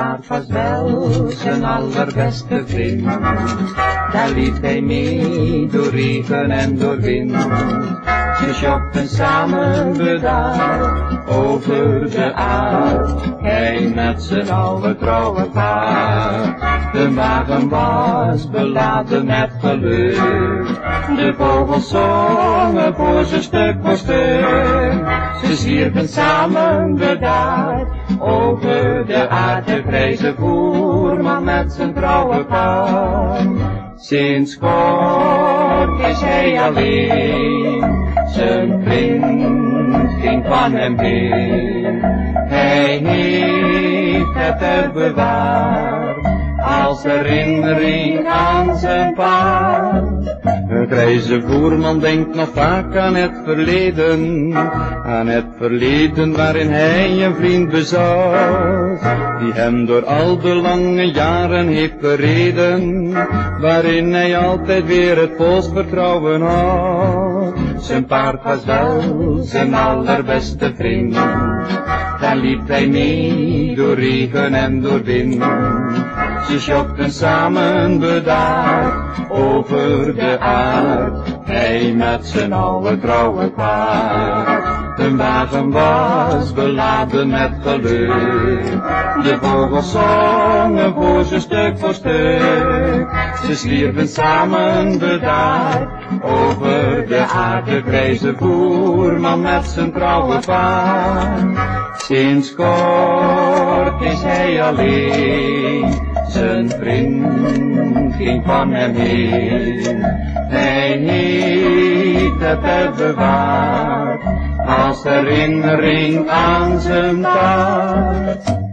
paard was wel zijn allerbeste vriend. Daar liep hij mee door regen en door wind. Ze sjokten samen bedaard over de aard. Hij met zijn oude trouwe paard. De wagen was beladen met geluk. De vogels zongen voor ze stuk voor stuk. Ze zwierven samen bedaard over de aarde grijze voerman met zijn trouwe paard. Sinds kort is hij alleen, zijn vriend ging van hem heen. Hij heeft het er bewaard, als herinnering aan zijn paard. Grijze voerman denkt nog vaak aan het verleden, aan het verleden waarin hij een vriend bezat, die hem door al de lange jaren heeft bereden, waarin hij altijd weer het volst vertrouwen had. Zijn paard was wel zijn allerbeste vriend, daar liep hij mee door regen en door wind. Ze sjokten samen bedaard over de aard, hij met zijn oude trouwe paard. De wagen was beladen met geluk, de vogels zongen voor ze stuk voor stuk. Ze slierven samen bedaard over de aarde grijze voerman met zijn trouwe paard. Sinds kort is hij alleen, zijn vriend ging van hem heen. Hij heeft het er bewaard, als herinnering aan zijn taart.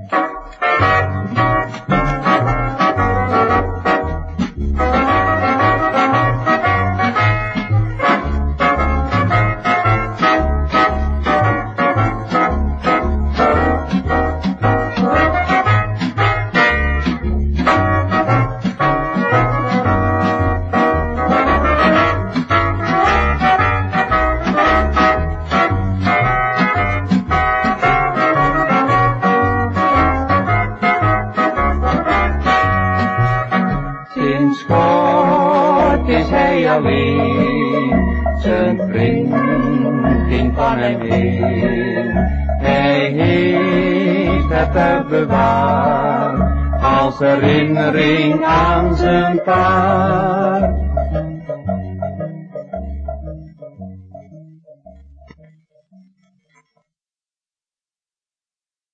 Is hij alleen, zijn vriend ging van hem heen. Hij heeft het er bewaard, als herinnering aan zijn paard.